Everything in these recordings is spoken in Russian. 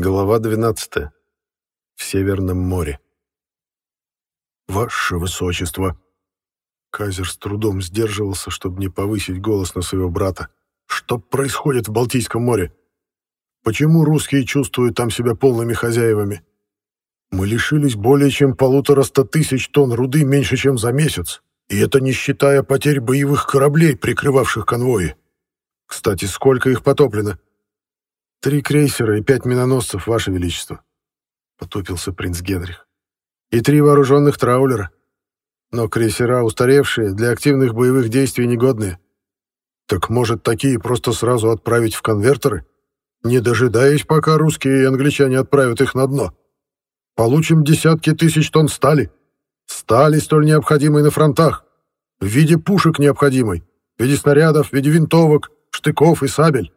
Глава 12. В Северном море. «Ваше Высочество!» Казер с трудом сдерживался, чтобы не повысить голос на своего брата. «Что происходит в Балтийском море? Почему русские чувствуют там себя полными хозяевами? Мы лишились более чем полутора ста тысяч тонн руды меньше, чем за месяц, и это не считая потерь боевых кораблей, прикрывавших конвои. Кстати, сколько их потоплено?» «Три крейсера и пять миноносцев, Ваше Величество», — потупился принц Генрих. «И три вооруженных траулера. Но крейсера устаревшие, для активных боевых действий негодные. Так может, такие просто сразу отправить в конвертеры, не дожидаясь, пока русские и англичане отправят их на дно? Получим десятки тысяч тонн стали. Стали столь необходимой на фронтах. В виде пушек необходимой, в виде снарядов, в виде винтовок, штыков и сабель.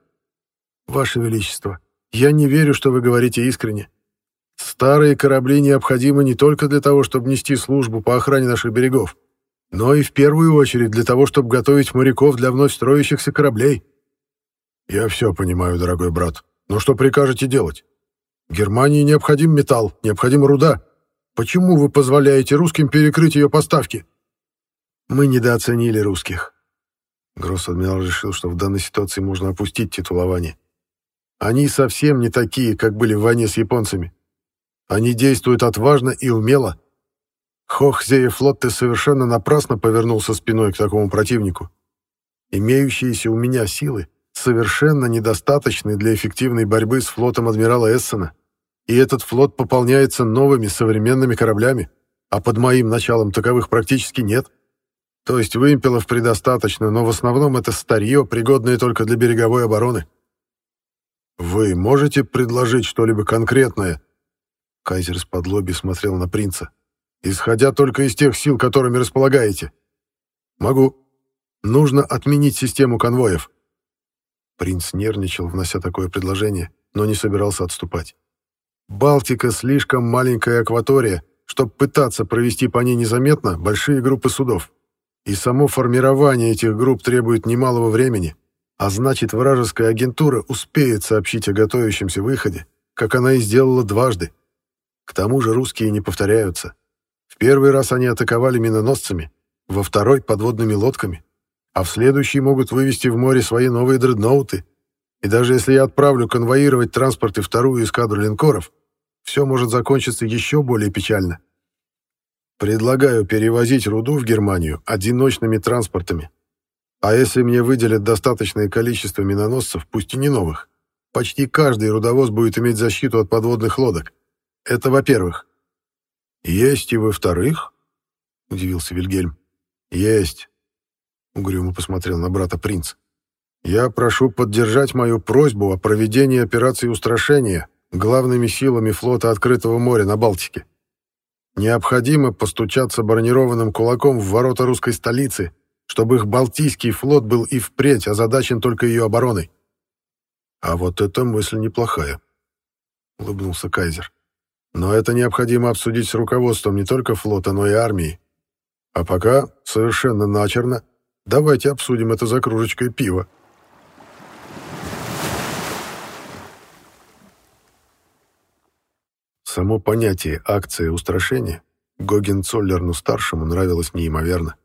«Ваше Величество, я не верю, что вы говорите искренне. Старые корабли необходимы не только для того, чтобы нести службу по охране наших берегов, но и в первую очередь для того, чтобы готовить моряков для вновь строящихся кораблей. Я все понимаю, дорогой брат, но что прикажете делать? Германии необходим металл, необходима руда. Почему вы позволяете русским перекрыть ее поставки? Мы недооценили русских. Гросс-адмирал решил, что в данной ситуации можно опустить титулование. Они совсем не такие, как были в войне с японцами. Они действуют отважно и умело. Хохзея флотте совершенно напрасно повернулся спиной к такому противнику. Имеющиеся у меня силы совершенно недостаточны для эффективной борьбы с флотом адмирала Эссена. И этот флот пополняется новыми современными кораблями, а под моим началом таковых практически нет. То есть вымпелов предостаточно, но в основном это старье, пригодное только для береговой обороны. «Вы можете предложить что-либо конкретное?» Кайзер с подлоби смотрел на принца. «Исходя только из тех сил, которыми располагаете». «Могу. Нужно отменить систему конвоев». Принц нервничал, внося такое предложение, но не собирался отступать. «Балтика — слишком маленькая акватория, чтобы пытаться провести по ней незаметно большие группы судов. И само формирование этих групп требует немалого времени. А значит, вражеская агентура успеет сообщить о готовящемся выходе, как она и сделала дважды. К тому же русские не повторяются. В первый раз они атаковали миноносцами, во второй — подводными лодками, а в следующий могут вывести в море свои новые дредноуты. И даже если я отправлю конвоировать транспорт и вторую эскадру линкоров, все может закончиться еще более печально. Предлагаю перевозить руду в Германию одиночными транспортами, а если мне выделят достаточное количество миноносцев, пусть и не новых, почти каждый рудовоз будет иметь защиту от подводных лодок. Это во-первых. «Есть и во-вторых?» — удивился Вильгельм. «Есть», — угрюмо посмотрел на брата принц. «Я прошу поддержать мою просьбу о проведении операции устрашения главными силами флота открытого моря на Балтике. Необходимо постучаться бронированным кулаком в ворота русской столицы чтобы их Балтийский флот был и впредь озадачен только ее обороной. «А вот эта мысль неплохая», — улыбнулся Кайзер. «Но это необходимо обсудить с руководством не только флота, но и армии. А пока, совершенно начерно, давайте обсудим это за кружечкой пива». Само понятие «акция устрашения» Гоген-Цоллерну-старшему нравилось неимоверно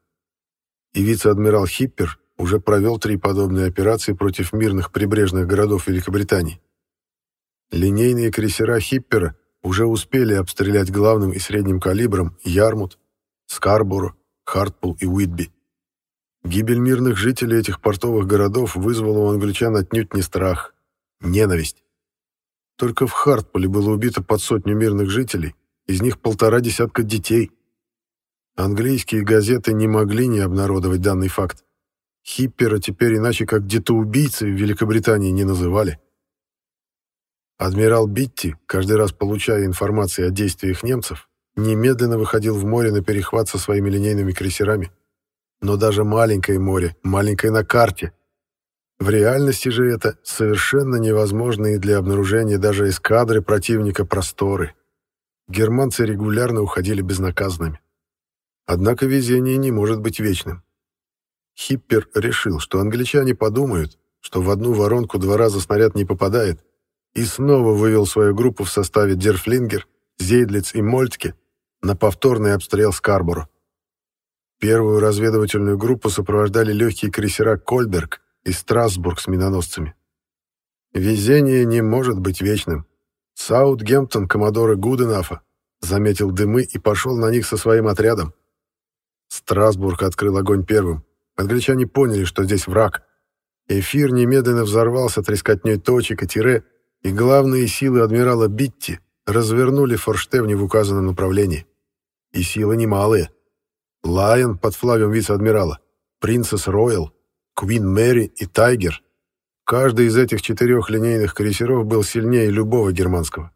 и вице-адмирал Хиппер уже провел три подобные операции против мирных прибрежных городов Великобритании. Линейные крейсера Хиппера уже успели обстрелять главным и средним калибром Ярмут, Скарборо, Хартпул и Уитби. Гибель мирных жителей этих портовых городов вызвала у англичан отнюдь не страх, ненависть. Только в Хартпуле было убито под сотню мирных жителей, из них полтора десятка детей. Английские газеты не могли не обнародовать данный факт. Хиппера теперь иначе как где-то убийцы в Великобритании не называли. Адмирал Битти, каждый раз получая информацию о действиях немцев, немедленно выходил в море на перехват со своими линейными крейсерами. Но даже маленькое море, маленькое на карте. В реальности же это совершенно невозможные для обнаружения даже эскадры противника просторы. Германцы регулярно уходили безнаказанными. Однако везение не может быть вечным. Хиппер решил, что англичане подумают, что в одну воронку два раза снаряд не попадает, и снова вывел свою группу в составе Дерфлингер, Зейдлиц и Мольтке на повторный обстрел Скарборо. Первую разведывательную группу сопровождали легкие крейсера «Кольберг» и «Страсбург» с миноносцами. Везение не может быть вечным. Саутгемптон коммодора Гуденафа заметил дымы и пошел на них со своим отрядом. Страсбург открыл огонь первым. Англичане поняли, что здесь враг. Эфир немедленно взорвался трескотней точек и тире, и главные силы адмирала Битти развернули форштевни в указанном направлении. И силы немалые. Лайон под флагом вице-адмирала, Принцесс Ройял, Квин Мэри и Тайгер. Каждый из этих четырех линейных крейсеров был сильнее любого германского.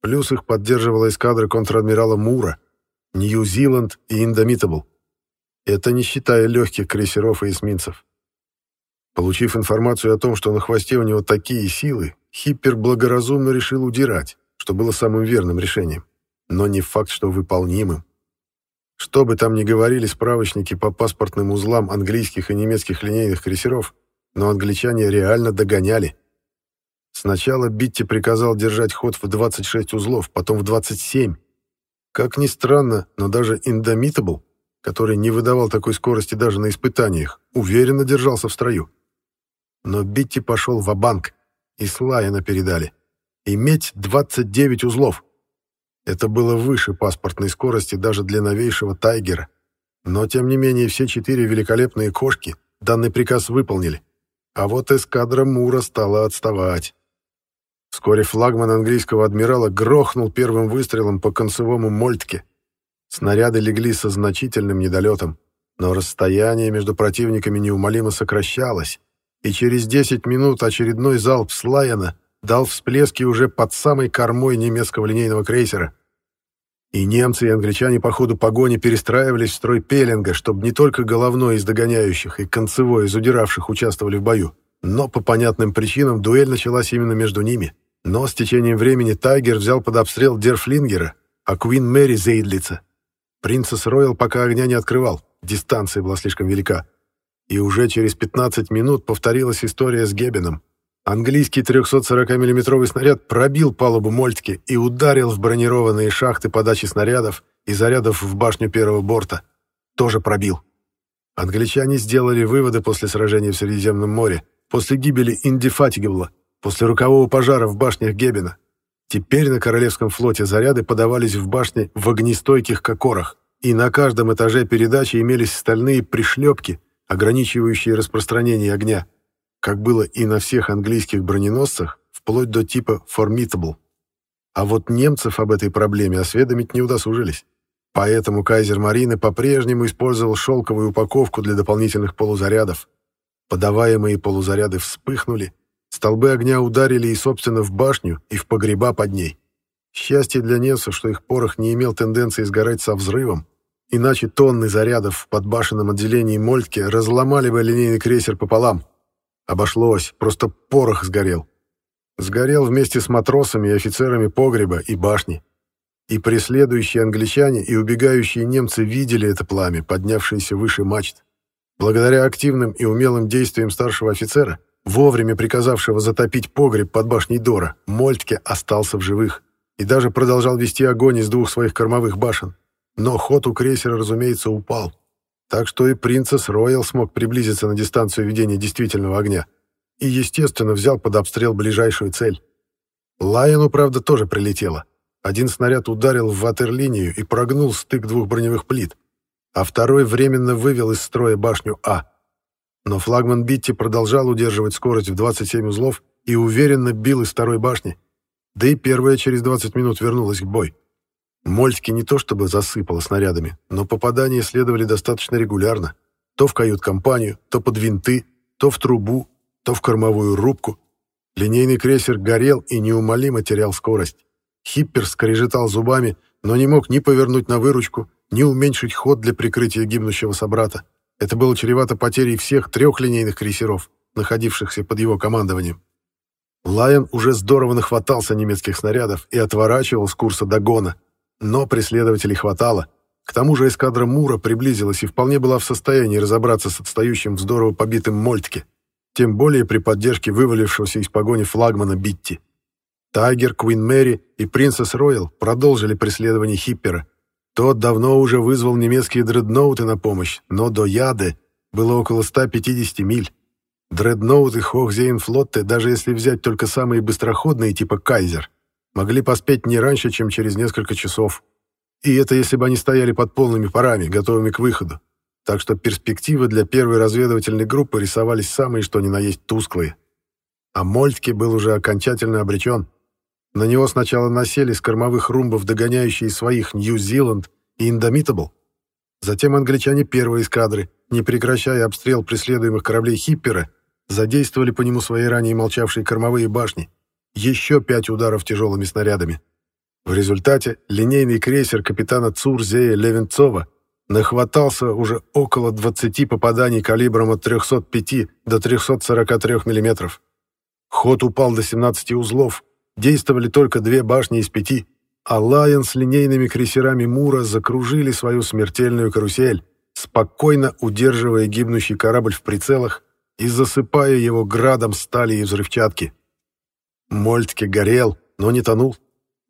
Плюс их поддерживала эскадра контр-адмирала Мура, Нью-Зиланд и Индомитабл. Это не считая легких крейсеров и эсминцев. Получив информацию о том, что на хвосте у него такие силы, Хиппер благоразумно решил удирать, что было самым верным решением. Но не факт, что выполнимым. Что бы там ни говорили справочники по паспортным узлам английских и немецких линейных крейсеров, но англичане реально догоняли. Сначала Битти приказал держать ход в 26 узлов, потом в 27. Как ни странно, но даже Indomitable, который не выдавал такой скорости даже на испытаниях, уверенно держался в строю. Но Битти пошел в банк и Слайена передали. Иметь 29 узлов. Это было выше паспортной скорости даже для новейшего «Тайгера». Но, тем не менее, все четыре великолепные кошки данный приказ выполнили. А вот эскадра Мура стала отставать. Вскоре флагман английского адмирала грохнул первым выстрелом по концевому мольтке. Снаряды легли со значительным недолетом, но расстояние между противниками неумолимо сокращалось, и через 10 минут очередной залп Слайена дал всплески уже под самой кормой немецкого линейного крейсера. И немцы и англичане по ходу погони перестраивались в строй пеленга, чтобы не только головной из догоняющих и концевой из удиравших участвовали в бою, но по понятным причинам дуэль началась именно между ними. Но с течением времени Тайгер взял под обстрел Дерфлингера, а Куин Мэри Зейдлица. Принцесс Роyal пока огня не открывал, дистанция была слишком велика. И уже через 15 минут повторилась история с Геббеном. Английский 340 миллиметровый снаряд пробил палубу Мольтки и ударил в бронированные шахты подачи снарядов и зарядов в башню первого борта. Тоже пробил. Англичане сделали выводы после сражения в Средиземном море, после гибели Индифатигебла, после рукового пожара в башнях Геббена. Теперь на Королевском флоте заряды подавались в башне в огнестойких кокорах, и на каждом этаже передачи имелись стальные пришлепки, ограничивающие распространение огня как было и на всех английских броненосцах, вплоть до типа «Formidable». А вот немцев об этой проблеме осведомить не удосужились. Поэтому кайзер Марины по-прежнему использовал шелковую упаковку для дополнительных полузарядов. Подаваемые полузаряды вспыхнули, столбы огня ударили и, собственно, в башню, и в погреба под ней. Счастье для немцев, что их порох не имел тенденции сгорать со взрывом, иначе тонны зарядов в подбашенном отделении Мольтке разломали бы линейный крейсер пополам. Обошлось, просто порох сгорел. Сгорел вместе с матросами и офицерами погреба и башни. И преследующие англичане и убегающие немцы видели это пламя, поднявшееся выше мачт. Благодаря активным и умелым действиям старшего офицера, вовремя приказавшего затопить погреб под башней Дора, Мольтке остался в живых и даже продолжал вести огонь из двух своих кормовых башен. Но ход у крейсера, разумеется, упал. Так что и принцесс Роял смог приблизиться на дистанцию ведения действительного огня. И, естественно, взял под обстрел ближайшую цель. Лайону, правда, тоже прилетело. Один снаряд ударил в ватерлинию и прогнул стык двух броневых плит, а второй временно вывел из строя башню А. Но флагман Битти продолжал удерживать скорость в 27 узлов и уверенно бил из второй башни. Да и первая через 20 минут вернулась к бой. Мольтки не то чтобы засыпало снарядами, но попадания следовали достаточно регулярно. То в кают-компанию, то под винты, то в трубу, то в кормовую рубку. Линейный крейсер горел и неумолимо терял скорость. Хиппер скрежетал зубами, но не мог ни повернуть на выручку, ни уменьшить ход для прикрытия гибнущего собрата. Это было чревато потерей всех трех линейных крейсеров, находившихся под его командованием. Лайон уже здорово нахватался немецких снарядов и отворачивал с курса догона, но преследователей хватало. К тому же эскадра Мура приблизилась и вполне была в состоянии разобраться с отстающим в здорово побитым Мольтке, тем более при поддержке вывалившегося из погони флагмана Битти. Тайгер, Куин Мэри и Принцесс Роyal продолжили преследование Хиппера. Тот давно уже вызвал немецкие дредноуты на помощь, но до Яды было около 150 миль. Дредноуты Хохзейнфлотте, даже если взять только самые быстроходные типа «Кайзер», могли поспеть не раньше, чем через несколько часов. И это если бы они стояли под полными парами, готовыми к выходу. Так что перспективы для первой разведывательной группы рисовались самые что ни на есть тусклые. А Мольтке был уже окончательно обречен. На него сначала насели с кормовых румбов догоняющие своих Нью-Зиланд и Индомитабл. Затем англичане первой эскадры, не прекращая обстрел преследуемых кораблей Хиппера, задействовали по нему свои ранее молчавшие кормовые башни. Еще пять ударов тяжелыми снарядами. В результате линейный крейсер капитана Цурзея Левенцова нахватался уже около 20 попаданий калибром от 305 до 343 мм. Ход упал до 17 узлов, действовали только две башни из пяти, а Лайон с линейными крейсерами Мура закружили свою смертельную карусель, спокойно удерживая гибнущий корабль в прицелах и засыпая его градом стали и взрывчатки. Мольтке горел, но не тонул.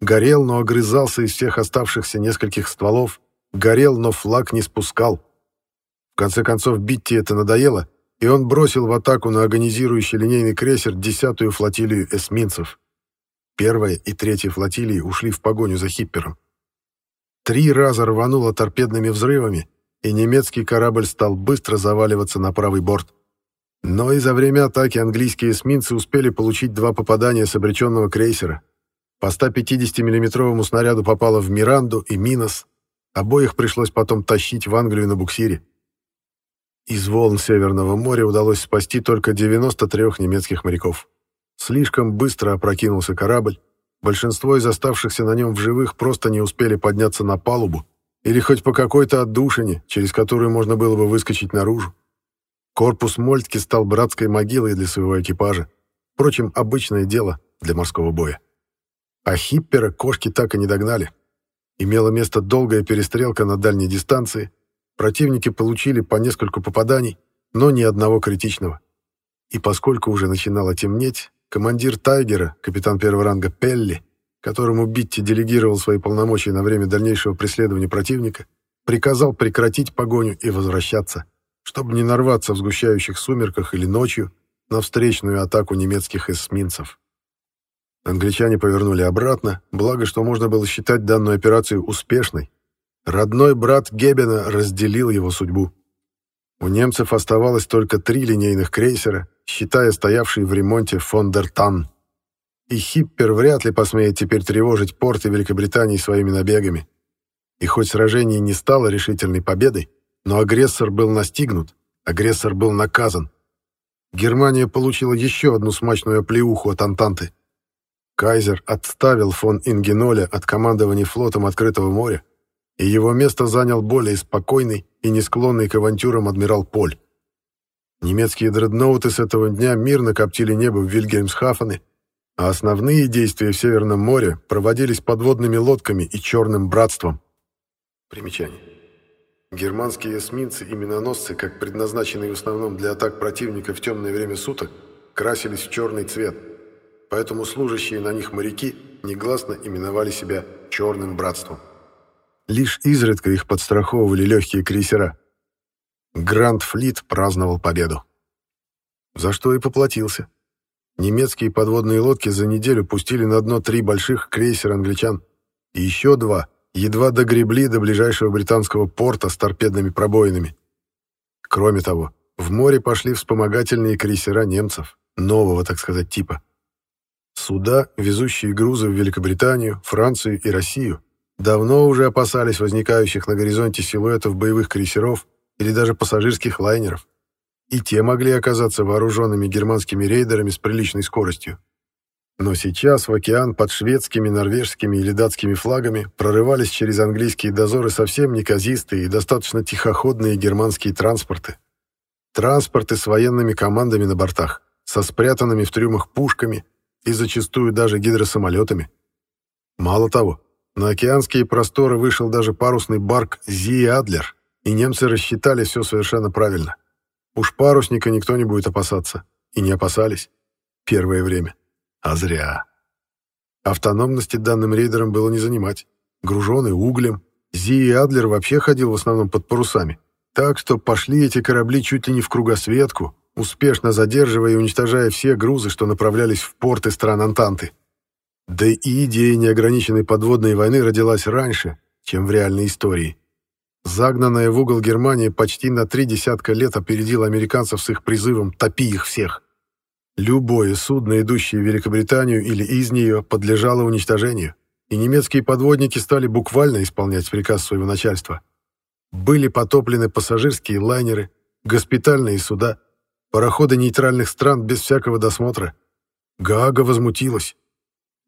Горел, но огрызался из всех оставшихся нескольких стволов. Горел, но флаг не спускал. В конце концов, Битти это надоело, и он бросил в атаку на агонизирующий линейный крейсер десятую флотилию эсминцев. Первая и третья флотилии ушли в погоню за Хиппером. Три раза рвануло торпедными взрывами, и немецкий корабль стал быстро заваливаться на правый борт. Но и за время атаки английские эсминцы успели получить два попадания с обреченного крейсера. По 150 миллиметровому снаряду попало в Миранду и Минос. Обоих пришлось потом тащить в Англию на буксире. Из волн Северного моря удалось спасти только 93 немецких моряков. Слишком быстро опрокинулся корабль, большинство из оставшихся на нем в живых просто не успели подняться на палубу или хоть по какой-то отдушине, через которую можно было бы выскочить наружу. Корпус Мольтки стал братской могилой для своего экипажа. Впрочем, обычное дело для морского боя. А Хиппера кошки так и не догнали. Имела место долгая перестрелка на дальней дистанции. Противники получили по нескольку попаданий, но ни одного критичного. И поскольку уже начинало темнеть, Командир «Тайгера», капитан первого ранга Пелли, которому Битти делегировал свои полномочия на время дальнейшего преследования противника, приказал прекратить погоню и возвращаться, чтобы не нарваться в сгущающих сумерках или ночью на встречную атаку немецких эсминцев. Англичане повернули обратно, благо, что можно было считать данную операцию успешной. Родной брат Гебена разделил его судьбу. У немцев оставалось только три линейных крейсера, считая стоявший в ремонте Фондертан. И Хиппер вряд ли посмеет теперь тревожить порты Великобритании своими набегами. И хоть сражение не стало решительной победой, но агрессор был настигнут, агрессор был наказан. Германия получила еще одну смачную оплеуху от Антанты. Кайзер отставил фон Ингеноля от командования флотом открытого моря, и его место занял более спокойный и не склонный к авантюрам адмирал Поль. Немецкие дредноуты с этого дня мирно коптили небо в Вильгельмсхафене, а основные действия в Северном море проводились подводными лодками и Черным братством. Примечание. Германские эсминцы и миноносцы, как предназначенные в основном для атак противника в темное время суток, красились в черный цвет, поэтому служащие на них моряки негласно именовали себя «Черным братством». Лишь изредка их подстраховывали легкие крейсера – Гранд Флит праздновал победу. За что и поплатился. Немецкие подводные лодки за неделю пустили на дно три больших крейсера англичан. И еще два едва догребли до ближайшего британского порта с торпедными пробоинами. Кроме того, в море пошли вспомогательные крейсера немцев, нового, так сказать, типа. Суда, везущие грузы в Великобританию, Францию и Россию, давно уже опасались возникающих на горизонте силуэтов боевых крейсеров или даже пассажирских лайнеров. И те могли оказаться вооруженными германскими рейдерами с приличной скоростью. Но сейчас в океан под шведскими, норвежскими или датскими флагами прорывались через английские дозоры совсем неказистые и достаточно тихоходные германские транспорты. Транспорты с военными командами на бортах, со спрятанными в трюмах пушками и зачастую даже гидросамолетами. Мало того, на океанские просторы вышел даже парусный барк «Зи Адлер», и немцы рассчитали все совершенно правильно. Уж парусника никто не будет опасаться. И не опасались. Первое время. А зря. Автономности данным рейдерам было не занимать. Груженый углем, Зи Адлер вообще ходил в основном под парусами. Так что пошли эти корабли чуть ли не в кругосветку, успешно задерживая и уничтожая все грузы, что направлялись в порты стран Антанты. Да и идея неограниченной подводной войны родилась раньше, чем в реальной истории. Загнанная в угол Германия почти на три десятка лет опередила американцев с их призывом «топи их всех». Любое судно, идущее в Великобританию или из нее, подлежало уничтожению, и немецкие подводники стали буквально исполнять приказ своего начальства. Были потоплены пассажирские лайнеры, госпитальные суда, пароходы нейтральных стран без всякого досмотра. Гаага возмутилась.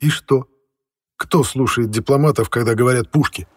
И что? Кто слушает дипломатов, когда говорят «пушки»?